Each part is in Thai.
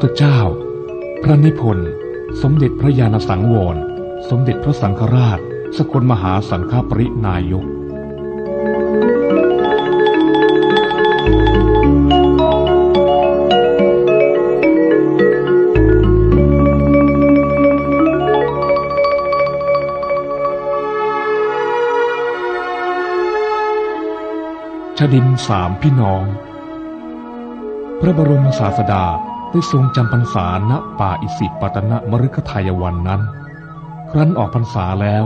ทธเจ้า พระนิพนธ์ สมเด็จพระญาณสังวร สมเด็จพระสังฆราช สกลมหาสังฆปรินายกชดินสามพี่น้อง พระบรมศาสดา ได้ทรงจำพรรษาณป่าอิสิปตนมฤคทายวันนั้น ครั้นออกพรรษาแล้ว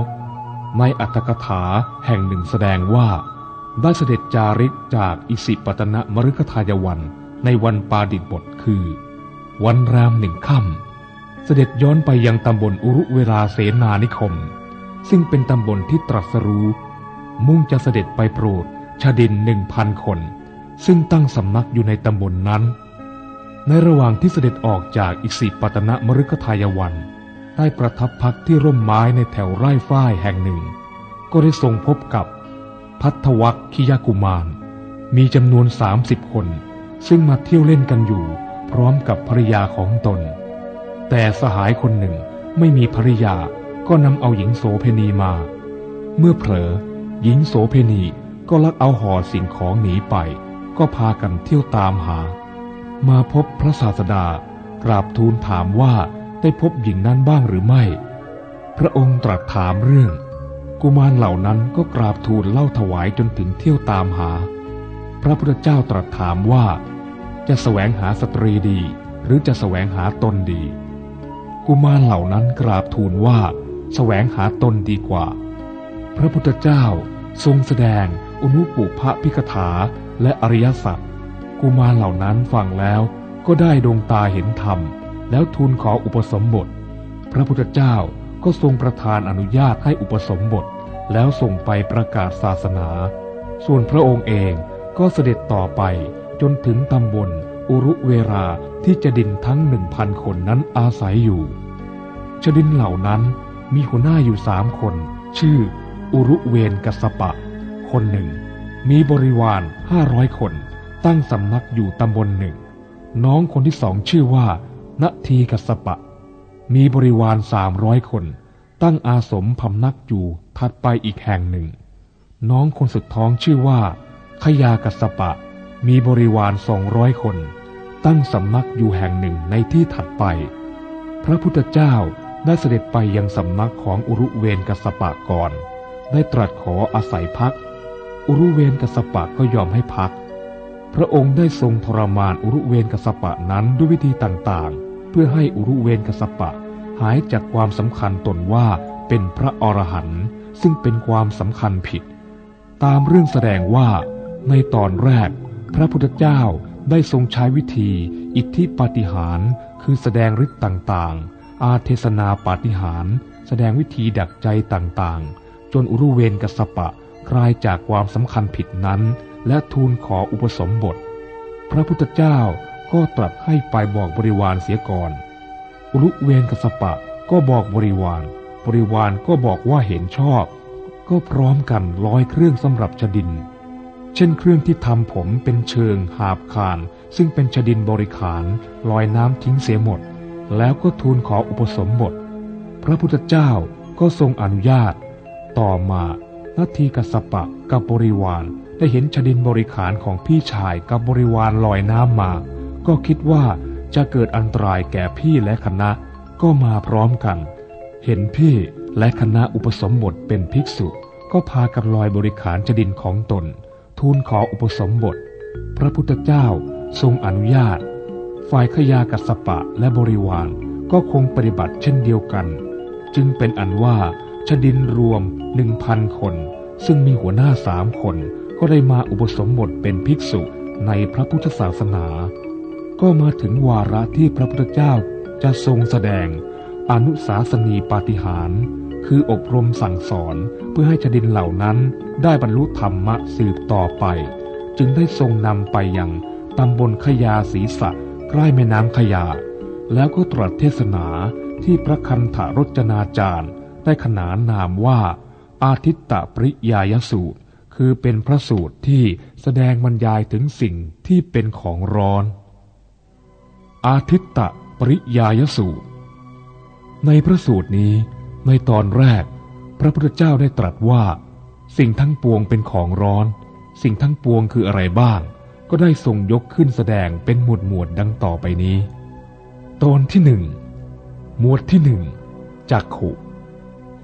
ในอัตถกถาแห่งหนึ่งแสดงว่า ได้เสด็จจาริกจากอิสิปตนมฤคทายวันในวันปาดิบทคือ วันรามหนึ่งค่ำเสด็จย้อนไปยังตำบลอุรุเวลาเสนานิคม ซึ่งเป็นตำบลที่ตรัสรู้ มุ่งจะเสด็จไปโปรดชาดินหนึ่งพันคน ซึ่งตั้งสำนักอยู่ในตำบลนนั้น ในระหว่างที่เสด็จออกจากอิสิปตนะมฤคทายวัน ได้ประทับพักที่ร่มไม้ในแถวไร่ฝ้ายแห่งหนึ่ง ก็ได้ทรงพบกับพัทวักคิยากุมาร มีจำนวนสามสิบคน ซึ่งมาเที่ยวเล่นกันอยู่พร้อมกับภรรยาของตน แต่สหายคนหนึ่งไม่มีภรรยาก็นำเอาหญิงโสเพณีมา เมื่อเผลอ หญิงโสเพณีก็ลักเอาห่อสิ่งของหนีไป ก็พากันเที่ยวตามหา มาพบพระศาสดากราบทูลถามว่าได้พบหญิงนั้นบ้างหรือไม่ พระองค์ตรัสถามเรื่อง กุมารเหล่านั้นก็กราบทูลเล่าถวายจนถึงเที่ยวตามหา พระพุทธเจ้าตรัสถามว่า จะแสวงหาสตรีดี หรือจะแสวงหาตนดี กุมารเหล่านั้นกราบทูลว่าแสวงหาตนดีกว่า พระพุทธเจ้าทรงแสดงอนุปุพะพิกถาและอริยสัจ กุมารเหล่านั้นฟังแล้วก็ได้ดวงตาเห็นธรรม แล้วทูลขออุปสมบท พระพุทธเจ้าก็ทรงประทานอนุญาตให้อุปสมบท แล้วส่งไปประกาศศาสนา ส่วนพระองค์เองก็เสด็จต่อไปจนถึงตำบลอุรุเวราที่จดินทั้งหนึ่งพันคนนั้นอาศัยอยู่จดินเหล่านั้นมีหัวหน้าอยู่สามคน ชื่อ อุรุเวนกัสปะ คนหนึ่ง มีบริวารห้าร้อยคน ตั้งสำนักอยู่ตำบลหนึ่ง น้องคนที่สองชื่อว่าณทีกัสปะ มีบริวารสามร้อยคน ตั้งอาสมพำนักอยู่ถัดไปอีกแห่งหนึ่ง น้องคนสุดท้องชื่อว่า ขยากัสปะ มีบริวารสองร้อยคน ตั้งสำนักอยู่แห่งหนึ่งในที่ถัดไป พระพุทธเจ้าได้เสด็จไปยังสำนักของอุรุเวนกัสปะก่อน ได้ตรัสขออาศัยพัก อุรุเวนกัสปะก็ยอมให้พัก พระองค์ได้ทรงทรมานอุรุเวนกสปะนั้นด้วยวิธีต่างๆ เพื่อให้อุรุเวนกสปะ หายจากความสำคัญตนว่าเป็นพระอรหันต์ซึ่งเป็นความสำคัญผิด ตามเรื่องแสดงว่า ในตอนแรก พระพุทธเจ้าได้ทรงใช้วิธี อิทธิปาฏิหารคือแสดงฤทธิ์ต่างๆ อาเทศนาปาฏิหารแสดงวิธีดักใจต่างๆ จนอุรุเวนกสปะคลายจากความสำคัญผิดนั้น และทูลขออุปสมบท พระพุทธเจ้าก็ตรัสให้ไปบอกบริวารเสียก่อน อุรุเวนกัสปะก็บอกบริวาร บริวารก็บอกว่าเห็นชอบ ก็พร้อมกันร้อยเครื่องสำหรับชดิน เช่นเครื่องที่ทำผมเป็นเชิงหาบคาน ซึ่งเป็นชดินบริขารลอยน้ำทิ้งเสียหมด แล้วก็ทูลขออุปสมบท พระพุทธเจ้าก็ทรงอนุญาต ต่อมา นาทีกัสปะกับบริวารได้เห็นชดินบริขารของพี่ชายกับบริวารลอยน้ำมา ก็คิดว่าจะเกิดอันตรายแก่พี่และคณะ ก็มาพร้อมกัน เห็นพี่และคณะอุปสมบทเป็นภิกษุ ก็พากันลอยบริขารชดินของตน ทูลขออุปสมบท พระพุทธเจ้าทรงอนุญาต ฝ่ายขยากัสปะและบริวารก็คงปฏิบัติเช่นเดียวกัน จึงเป็นอันว่า ชดินรวมหนึ่งพันคน ซึ่งมีหัวหน้าสามคน ก็ได้มาอุปสมบทเป็นภิกษุในพระพุทธศาสนา ก็มาถึงวาระที่พระพุทธเจ้าจะทรงแสดง อนุสาสนีปาฏิหาริย์คืออบรมสั่งสอนเพื่อให้ชดินเหล่านั้นได้บรรลุธรรมะสืบต่อไป จึงได้ทรงนำไปยังตำบลขยาศีสะใกล้แม่น้ำขยา แล้วก็ตรัสเทศนาที่พระคันธารจนาจารย์ ได้ขนานนามว่า อาทิตตปริยายสูตร คือเป็นพระสูตรที่แสดงบรรยายถึงสิ่งที่เป็นของร้อน อาทิตตปริยายสูตร ในพระสูตรนี้ ในตอนแรก พระพุทธเจ้าได้ตรัสว่า สิ่งทั้งปวงเป็นของร้อน สิ่งทั้งปวงคืออะไรบ้าง ก็ได้ทรงยกขึ้นแสดงเป็นหมวดหมวดดังต่อไปนี้ ตอนที่หนึ่งหมวดที่หนึ่งจักขุ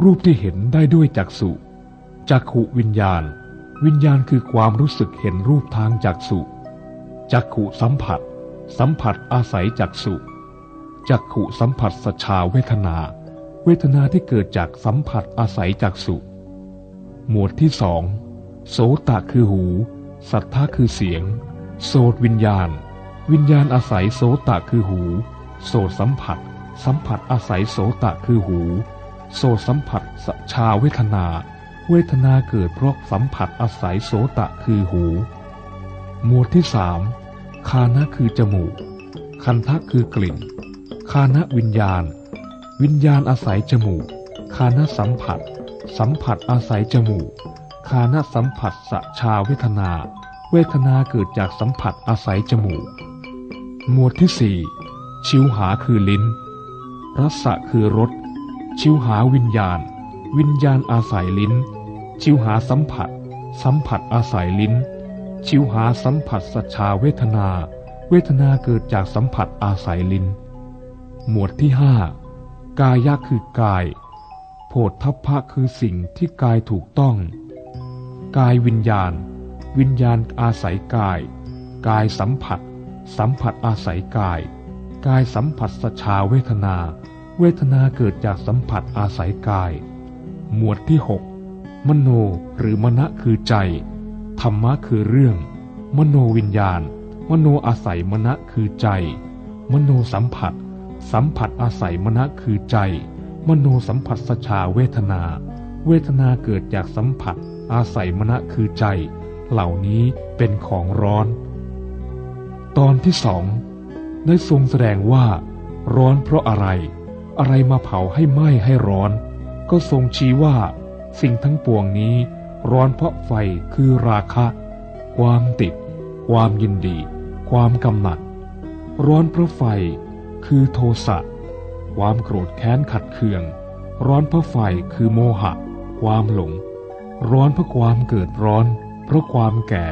รูปที่เห็นได้ด้วยจักสุจักขุวิญญาณ วิญญาณคือความรู้สึกเห็นรูปทางจักสุจักขุสัมผัส สัมผัสอาศัยจักสุจักขุสัมผัสสชาเวทนา เวทนาที่เกิดจากสัมผัสอาศัยจักสุหมวดที่สองโสตะคือหู สัทธาคือเสียง โสตวิญญาณ วิญญาณอาศัยโสตะคือหู โสตสัมผัส สัมผัสอาศัยโสตะคือหู โสตสัมผัสสชาเวทนา เวทนาเกิดเพราะสัมผัสอาศัยโสตะคือหู หมวดที่สามคานะคือจมูก คันทะคือกลิ่น คานะวิญญาณ วิญญาณอาศัยจมูก คานะสัมผัส สัมผัสอาศัยจมูก คานะสัมผัสสชาเวทนา เวทนาเกิดจากสัมผัสอาศัยจมูก หมวดที่สี่ชิวหาคือลิ้น รสะคือรส ชิวหาวิญญาณ วิญญาณอาศัยลิ้น ชิวหาสัมผัส สัมผัสอาศัยลิ้น ชิวหาสัมผัสสัชาเวทนา เวทนาเกิดจากสัมผัสอาศัยลิ้น หมวดที่ห้ากายะคือกาย โพธพะคือสิ่งที่กายถูกต้อง กายวิญญาณ วิญญาณอาศัยกาย กายสัมผัส สัมผัสอาศัยกาย กายสัมผัสสชาเวทนา เวทนาเกิดจากสัมผัสอาศัยกาย หมวดที่หกมโนหรือมณะคือใจ ธรรมะคือเรื่อง มโนวิญญาณ มโนอาศัยมณะคือใจ มโนสัมผัส สัมผัสอาศัยมณะคือใจ มโนสัมผัสสชาเวทนา เวทนาเกิดจากสัมผัส อาศัยมณะคือใจ เหล่านี้เป็นของร้อน ตอนที่สองได้ทรงแสดงว่า ร้อนเพราะอะไร อะไรมาเผาให้ไหม้ให้ร้อน ก็ทรงชี้ว่า สิ่งทั้งปวงนี้ ร้อนเพราะไฟคือราคะ ความติด ความยินดี ความกำหนัด ร้อนเพราะไฟ คือโทสะ ความโกรธแค้นขัดเคือง ร้อนเพราะไฟคือโมหะ ความหลง ร้อนเพราะความเกิดร้อน เพราะความแก่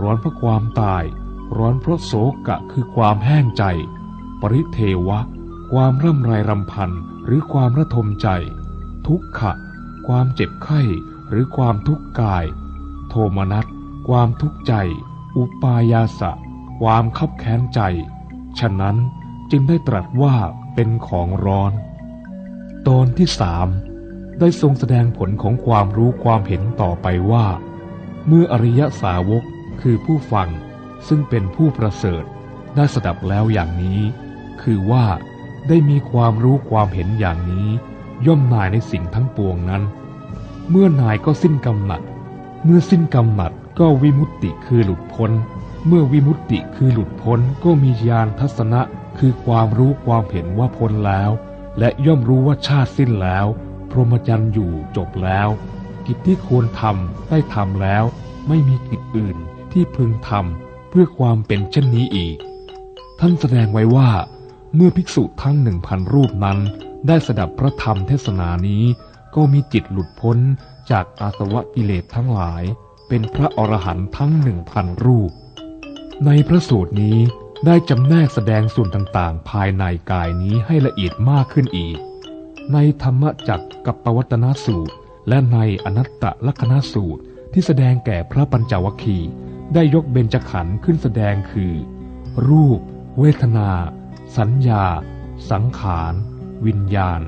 ร้อนเพราะความตาย ร้อนเพราะโศกะคือความแห้งใจ ปริเทวะ ความร่ำไรรำพันหรือความระทมใจ ทุกขะ ความเจ็บไข้หรือความทุกข์กาย โทมนัส ความทุกข์ใจ อุปายาสะ ความคับแค้นใจ ฉะนั้นจึงได้ตรัสว่าเป็นของร้อน ตอนที่สามได้ทรงแสดงผลของความรู้ความเห็นต่อไปว่า เมื่ออริยสาวกคือผู้ฟังซึ่งเป็นผู้ประเสริฐได้สดับแล้วอย่างนี้ คือว่า ได้มีความรู้ความเห็นอย่างนี้ ย่อมนายในสิ่งทั้งปวงนั้น เมื่อนายก็สิ้นกำหนัด เมื่อสิ้นกำหนัดก็วิมุตติคือหลุดพ้น เมื่อวิมุตติคือหลุดพ้นก็มีญาณทัศนะคือความรู้ความเห็นว่าพ้นแล้ว และย่อมรู้ว่าชาติสิ้นแล้ว พรหมจรรย์อยู่จบแล้ว กิจที่ควรทำได้ทำแล้ว ไม่มีกิจอื่นที่พึงทำเพื่อความเป็นเช่นนี้อีก ท่านแสดงไว้ว่า เมื่อภิกษุทั้งหนึ่งพันรูปนั้น ได้สดับพระธรรมเทศนานี้ ก็มีจิตหลุดพ้นจากอาสวะกิเลสทั้งหลาย เป็นพระอรหันต์ทั้งหนึ่งพันรูป ในพระสูตรนี้ได้จำแนกแสดงส่วนต่างๆ ภายในกายนี้ให้ละเอียดมากขึ้นอีก ในธรรมจักรกับปวัตนสูตร และในอนัตตลักษณสูตรที่แสดงแก่พระปัญจวัคคีย์ได้ยกเบญจขันธ์ขึ้นแสดงคือ รูป เวทนา สัญญา สังขาร วิญญาณ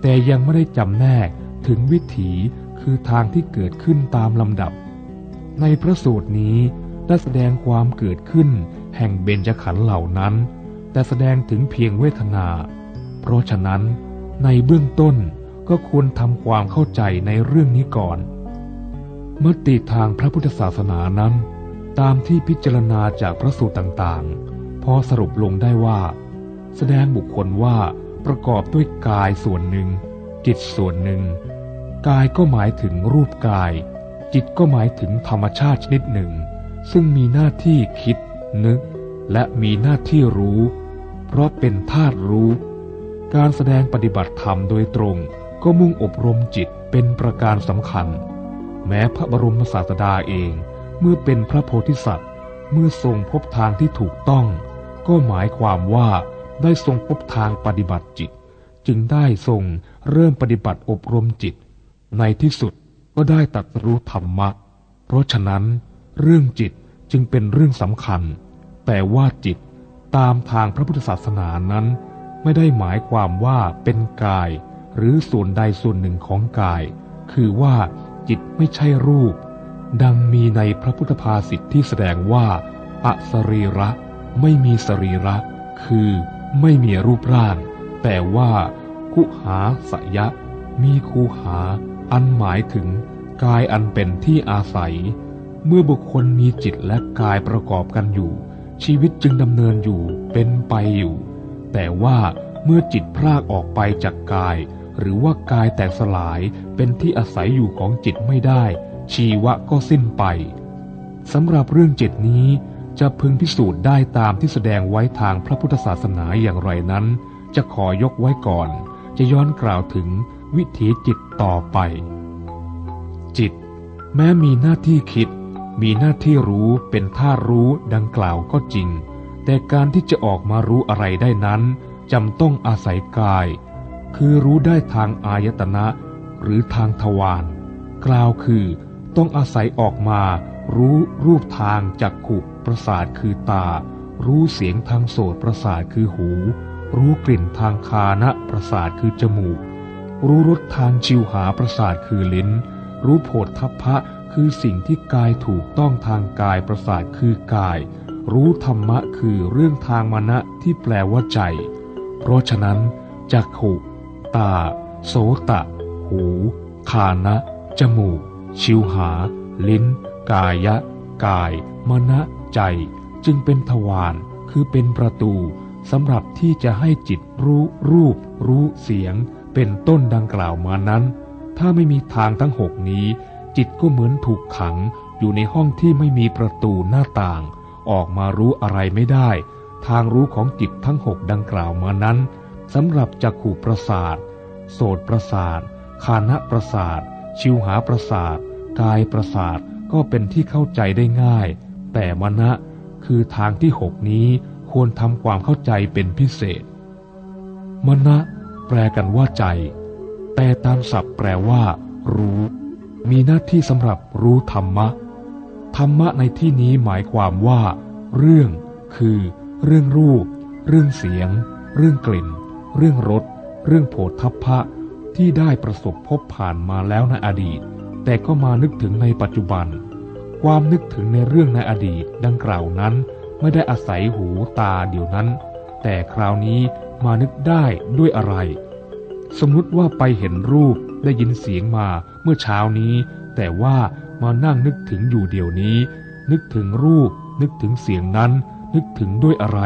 แต่ยังไม่ได้จำแนกถึงวิถีคือทางที่เกิดขึ้นตามลำดับ ในพระสูตรนี้ได้แสดงความเกิดขึ้นแห่งเบญจขันธ์เหล่านั้น แต่แสดงถึงเพียงเวทนา เพราะฉะนั้นในเบื้องต้นก็ควรทำความเข้าใจในเรื่องนี้ก่อน มติทางพระพุทธศาสนานั้น ตามที่พิจารณาจากพระสูตรต่างๆ พอสรุปลงได้ว่า แสดงบุคคลว่าประกอบด้วยกายส่วนหนึ่ง จิตส่วนหนึ่ง กายก็หมายถึงรูปกาย จิตก็หมายถึงธรรมชาติชนิดหนึ่ง ซึ่งมีหน้าที่คิด นึก และมีหน้าที่รู้ เพราะเป็นธาตุรู้ การแสดงปฏิบัติธรรมโดยตรง ก็มุ่งอบรมจิตเป็นประการสำคัญ แม้พระบรมศาสดาเอง เมื่อเป็นพระโพธิสัตว์ เมื่อทรงพบทางที่ถูกต้อง ก็หมายความว่า ได้ทรงพบทางปฏิบัติจิต จึงได้ทรงเริ่มปฏิบัติอบรมจิต ในที่สุดก็ได้ตัดรู้ธรรมะ เพราะฉะนั้น เรื่องจิตจึงเป็นเรื่องสำคัญ แต่ว่าจิตตามทางพระพุทธศาสนานั้น ไม่ได้หมายความว่าเป็นกาย หรือส่วนใดส่วนหนึ่งของกาย คือว่าจิตไม่ใช่รูป ดังมีในพระพุทธภาษิตที่แสดงว่าอสรีระ ไม่มีสรีระ คือ ไม่มีรูปร่าง แต่ว่าคุหาสยะ มีคูหา อันหมายถึง กายอันเป็นที่อาศัย เมื่อบุคคลมีจิตและกายประกอบกันอยู่ ชีวิตจึงดำเนินอยู่เป็นไปอยู่ แต่ว่าเมื่อจิตพรากออกไปจากกาย หรือว่ากายแตกสลายเป็นที่อาศัยอยู่ของจิตไม่ได้ ชีวะก็สิ้นไปสำหรับเรื่องจิตนี้ จะพึงพิสูจน์ได้ตามที่แสดงไว้ทางพระพุทธศาสนาอย่างไรนั้น จะขอยกไว้ก่อน จะย้อนกล่าวถึงวิถีจิตต่อไป จิต แม้มีหน้าที่คิด มีหน้าที่รู้เป็นท่ารู้ดังกล่าวก็จริง แต่การที่จะออกมารู้อะไรได้นั้นจำต้องอาศัยกาย คือรู้ได้ทางอายตนะ หรือทางทวารกล่าวคือ ต้องอาศัยออกมา รู้รูปทางจักขุ ประสาทคือตา รู้เสียงทางโสตประสาทคือหู รู้กลิ่นทางคานะประสาทคือจมูก รู้รสทางชิวหาประสาทคือลิ้น รู้โผฏทัพพะคือสิ่งที่กายถูกต้องทางกายประสาทคือกาย รู้ธรรมะคือเรื่องทางมณะที่แปลว่าใจ เพราะฉะนั้นจักขุตา โสตะ หูคานะ จมูก ชิวหา ลิ้น กายะ กาย มณะ ใจจึงเป็นทวารคือเป็นประตูสำหรับที่จะให้จิตรู้รูป รู้เสียง เป็นต้นดังกล่าวมานั้น ถ้าไม่มีทางทั้งหกนี้ จิตก็เหมือนถูกขังอยู่ในห้องที่ไม่มีประตูหน้าต่าง ออกมารู้อะไรไม่ได้ ทางรู้ของจิตทั้งหกดังกล่าวมานั้นสำหรับจักขู่ประสาท โสตประสาท คานะประสาท ชิวหาประสาท กายประสาทก็เป็นที่เข้าใจได้ง่าย แต่มณะคือทางที่หกนี้ควรทำความเข้าใจเป็นพิเศษ มณะแปลกันว่าใจ แต่ตามศัพท์แปลว่า รู้ มีหน้าที่สำหรับรู้ธรรมะ ธรรมะในที่นี้หมายความว่า เรื่อง คือ เรื่องรูป เรื่องเสียง เรื่องกลิ่น เรื่องรส เรื่องโผฏฐัพพะ ที่ได้ประสบพบผ่านมาแล้วในอดีต แต่ก็มานึกถึงในปัจจุบัน ความนึกถึงในเรื่องในอดีตดังกล่าวนั้นไม่ได้อาศัยหูตาเดียวนั้น แต่คราวนี้มานึกได้ด้วยอะไร สมมติว่าไปเห็นรูปได้ยินเสียงมาเมื่อเช้านี้ แต่ว่ามานั่งนึกถึงอยู่เดี๋ยวนี้ นึกถึงรูป นึกถึงเสียงนั้น นึกถึงด้วยอะไร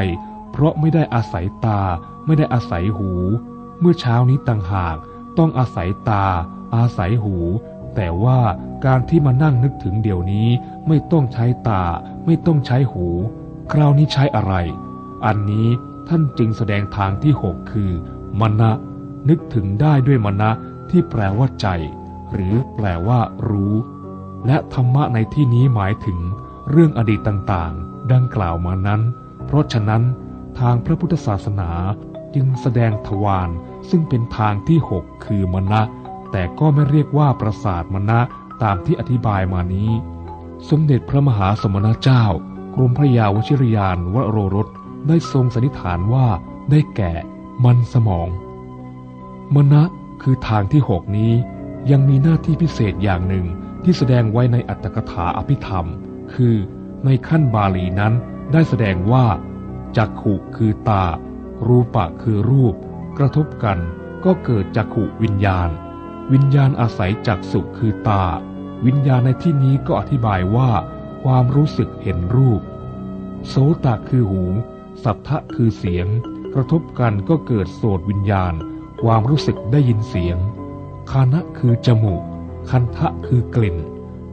เพราะไม่ได้อาศัยตา ไม่ได้อาศัยหู เมื่อเช้านี้ต่างหาก ต้องอาศัยตา อาศัยหู แต่ว่าการที่มานั่งนึกถึงเดี๋ยวนี้ไม่ต้องใช้ตา ไม่ต้องใช้หู คราวนี้ใช้อะไร อันนี้ท่านจึงแสดงทางที่หกคือมณะนึกถึงได้ด้วยมณะที่แปลว่าใจ หรือแปลว่ารู้ และธรรมะในที่นี้หมายถึง เรื่องอดีตต่างๆ ดังกล่าวมานั้น เพราะฉะนั้น ทางพระพุทธศาสนาจึงแสดงทวารซึ่งเป็นทางที่หกคือมณะ แต่ก็ไม่เรียกว่าประสาทมณะตามที่อธิบายมานี้ สมเด็จพระมหาสมณเจ้ากรมพระยาวชิรยานวโรรสได้ทรงสันนิษฐานว่าได้แก่มันสมอง มณะคือทางที่หกนี้ ยังมีหน้าที่พิเศษอย่างหนึ่งที่แสดงไว้ในอัตถกถาอภิธรรม คือในขั้นบาลีนั้นได้แสดงว่าจักขุคือตา รูปะคือรูป กระทบกันก็เกิดจักขุวิญญาณ วิญญาณอาศัยจักสุคือตา วิญญาณในที่นี้ก็อธิบายว่า ความรู้สึกเห็นรูป โสตคือหู สัทธะคือเสียง กระทบกันก็เกิดโสดวิญญาณ ความรู้สึกได้ยินเสียง คานะคือจมูก คันทะคือกลิ่น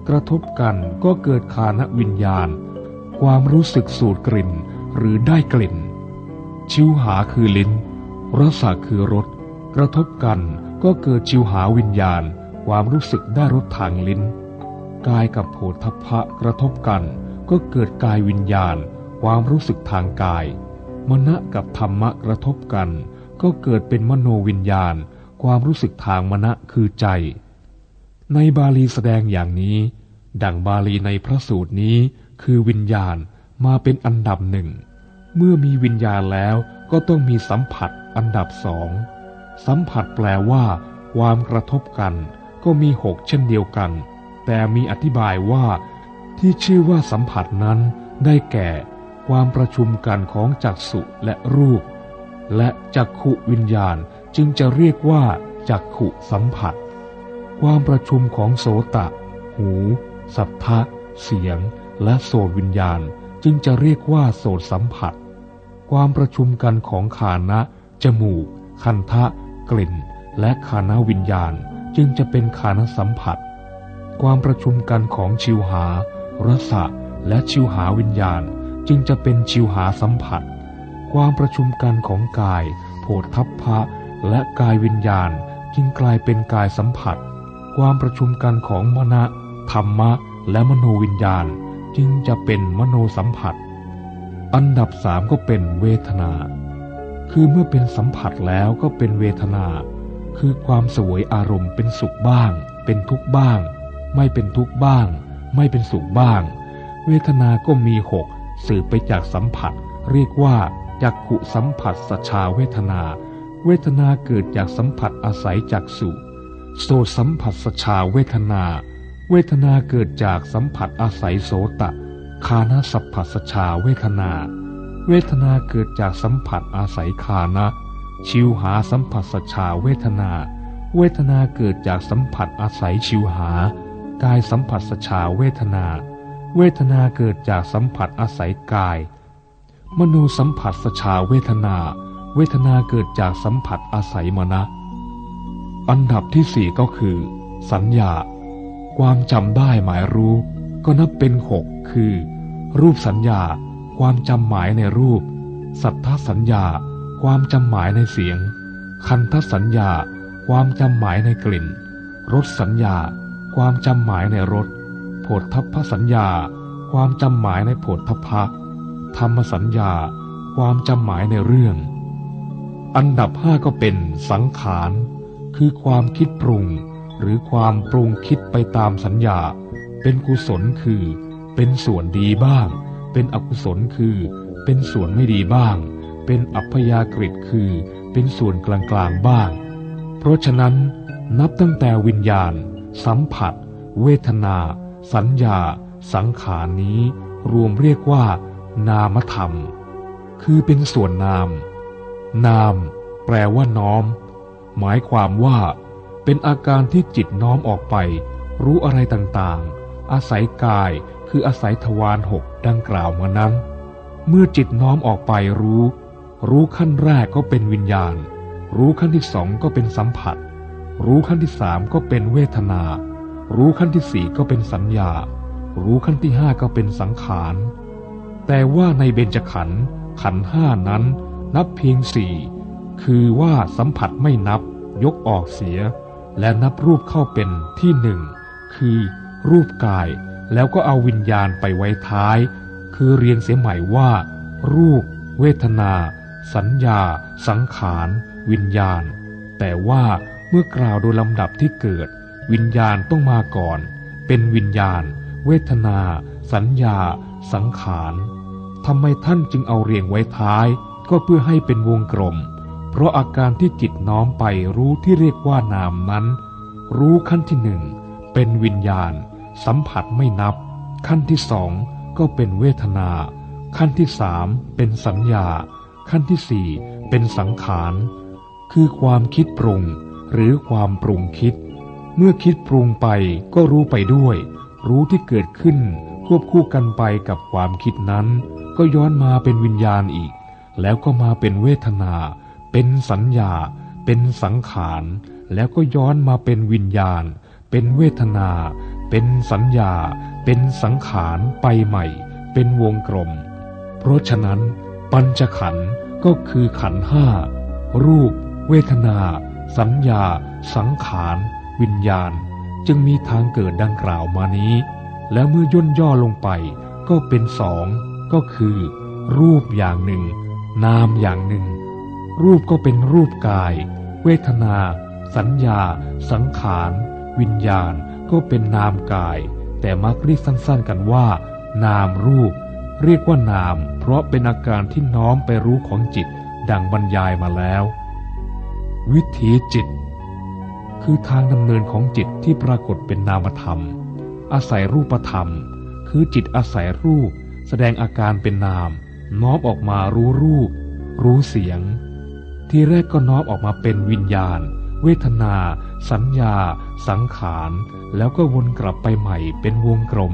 กระทบกันก็เกิดคานะวิญญาณ ความรู้สึกสูดกลิ่นหรือได้กลิ่น ชิวหาคือลิ้นรสคือรส กระทบกัน ก็เกิดชิวหาวิญญาณความรู้สึกได้รสทางลิ้น กายกับโผฏฐะกระทบกัน ก็เกิดกายวิญญาณ ความรู้สึกทางกาย มณะกับธรรมะกระทบกัน ก็เกิดเป็นมโนวิญญาณ ความรู้สึกทางมณะคือใจ ในบาลีแสดงอย่างนี้ ดังบาลีในพระสูตรนี้คือวิญญาณมาเป็นอันดับหนึ่ง เมื่อมีวิญญาณแล้วก็ต้องมีสัมผัสอันดับสอง สัมผัสแปลว่า ความกระทบกัน ก็มีหกเช่นเดียวกัน แต่มีอธิบายว่า ที่ชื่อว่าสัมผัสนั้นได้แก่ ความประชุมกันของจักษุและรูป และจักขุวิญญาณจึงจะเรียกว่าจักขุสัมผัส ความประชุมของโสตะ หู สัทธะ เสียง และโสตวิญญาณจึงจะเรียกว่าโสตสัมผัส ความประชุมกันของขานะ จมูก คันทะ กลิ่น และขานะวิญญาณจึงจะเป็นขานสัมผัส ความประชุมกันของชิวหา รสะ และชิวหาวิญญาณ จึงจะเป็นชิวหาสัมผัส ความประชุมกันของกาย โผฏฐัพพะ และกายวิญญาณ จึงกลายเป็นกายสัมผัส ความประชุมกันของมณะธรรมะ และมโนวิญญาณ จึงจะเป็นมโนสัมผัส อันดับสามก็เป็นเวทนา คือเมื่อเป็นสัมผัสแล้วก็เป็นเวทนา คือความสวยอารมณ์เป็นสุขบ้าง เป็นทุกข์บ้าง ไม่เป็นทุกข์บ้าง ไม่เป็นสุขบ้าง เวทนาก็มีหกสืบไปจากสัมผัส เรียกว่าจักขุสัมผัสสชาเวทนา เวทนาเกิดจากสัมผัสอาศัยจากสุโสสัมผัสสชาเวทนา เวทนาเกิดจากสัมผัสอาศัยโสตะคานาสัพพัสชาเวทนา เวทนาเกิดจากสัมผัสอาศัยคานะ ชิวหาสัมผัสสชาเวทนา เวทนาเกิดจากสัมผัสอาศัยชิวหา กายสัมผัสสชาเวทนา เวทนาเกิดจากสัมผัสอาศัยกาย มโนสัมผัสสชาเวทนา เวทนาเกิดจากสัมผัสอาศัยมณะอันดับที่สี่ก็คือ สัญญา ความจำได้หมายรู้ ก็นับเป็นหกคือ รูปสัญญา ความจำหมายในรูป สัทธสัญญา ความจำหมายในเสียง คันทสัญญา ความจำหมายในกลิ่น รสสัญญา ความจำหมายในรสโผฏฐัพพสัญญา ความจำหมายในโผฏฐัพพะธรรมสัญญา ความจำหมายในเรื่อง อันดับห้าก็เป็นสังขารคือความคิดปรุง หรือความปรุงคิดไปตามสัญญา เป็นกุศลคือ เป็นส่วนดีบ้าง เป็นอกุศลคือ เป็นส่วนไม่ดีบ้าง เป็นอัพยากฤิคือ เป็นส่วนกลางๆบ้าง เพราะฉะนั้นนับตั้งแต่วิญญาณ สัมผัส เวทนา สัญญา สังขารนี้ รวมเรียกว่า นามธรรม คือเป็นส่วนนาม นาม แปลว่าน้อม หมายความว่า เป็นอาการที่จิตน้อมออกไป รู้อะไรต่างๆ อาศัยกาย คืออาศัยทวารหกดังกล่าวมานั้น เมื่อจิตน้อมออกไปรู้ รู้ขั้นแรกก็เป็นวิญญาณ รู้ขั้นที่สองก็เป็นสัมผัส รู้ขั้นที่สามก็เป็นเวทนา รู้ขั้นที่สี่ก็เป็นสัญญา รู้ขั้นที่ห้าก็เป็นสังขาร แต่ว่าในเบญจขันธ์ขันห้านั้น นับเพียงสี่คือว่าสัมผัสไม่นับ ยกออกเสีย และนับรูปเข้าเป็นที่หนึ่งคือรูปกาย แล้วก็เอาวิญญาณไปไว้ท้าย คือเรียนเสียใหม่ว่า รูป เวทนา สัญญา สังขาร วิญญาณ แต่ว่าเมื่อกล่าวโดยลำดับที่เกิด วิญญาณต้องมาก่อน เป็นวิญญาณ เวทนา สัญญา สังขารทำไมท่านจึงเอาเรียงไว้ท้าย ก็เพื่อให้เป็นวงกลม เพราะอาการที่จิตน้อมไปรู้ที่เรียกว่านามนั้น รู้ขั้นที่หนึ่งเป็นวิญญาณ สัมผัสไม่นับ ขั้นที่สองก็เป็นเวทนา ขั้นที่สามเป็นสัญญา ขั้นที่สี่เป็นสังขาร คือความคิดปรุง หรือความปรุงคิด เมื่อคิดปรุงไปก็รู้ไปด้วย รู้ที่เกิดขึ้น ควบคู่กันไปกับความคิดนั้น ก็ย้อนมาเป็นวิญญาณอีก แล้วก็มาเป็นเวทนา เป็นสัญญา เป็นสังขาร แล้วก็ย้อนมาเป็นวิญญาณ เป็นเวทนา เป็นสัญญา เป็นสังขารไปใหม่ เป็นวงกลม เพราะฉะนั้น ปัญจขันธ์ก็คือขันธ์ห้ารูป เวทนา สัญญา สังขาร วิญญาณ จึงมีทางเกิดดังกล่าวมานี้ แล้วเมื่อย่นย่อลงไป ก็เป็นสองก็คือ รูปอย่างหนึ่ง นามอย่างหนึ่ง รูปก็เป็นรูปกาย เวทนา สัญญา สังขาร วิญญาณ ก็เป็นนามกาย แต่มักเรียกสั้นๆกันว่า นามรูป เรียกว่านาม เพราะเป็นอาการที่น้อมไปรู้ของจิต ดังบรรยายมาแล้ว วิถีจิต คือทางดำเนินของจิตที่ปรากฏเป็นนามธรรม อาศัยรูปธรรม คือจิตอาศัยรูป แสดงอาการเป็นนาม น้อมออกมารู้รูป รู้เสียง ที่แรกก็น้อมออกมาเป็นวิญญาณ เวทนา สัญญา สังขาร แล้วก็วนกลับไปใหม่เป็นวงกลม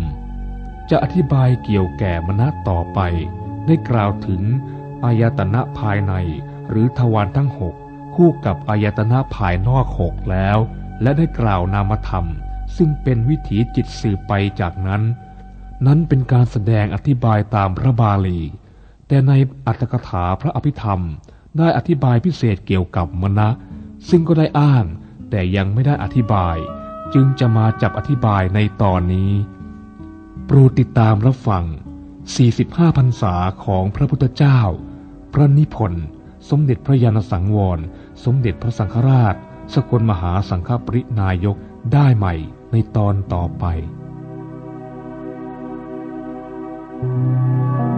จะอธิบายเกี่ยวแก่มณะต่อไป ได้กล่าวถึงอายตนะภายใน หรือทวารทั้งหกคู่กับอายตนะภายนอกหกแล้ว และได้กล่าวนามธรรม ซึ่งเป็นวิถีจิตสื่อไปจากนั้น นั้นเป็นการแสดงอธิบายตามพระบาลี แต่ในอัตถกถาพระอภิธรรม ได้อธิบายพิเศษเกี่ยวกับมณะ ซึ่งก็ได้อ้าง แต่ยังไม่ได้อธิบายจึงจะมาจับอธิบายในตอนนี้ โปรดติดตามรับฟัง 45พรรษาของพระพุทธเจ้า พระนิพนธ์สมเด็จพระยานสังวร สมเด็จพระสังฆราช สกลมหาสังฆปรินายกได้ใหม่ในตอนต่อไป Thank you.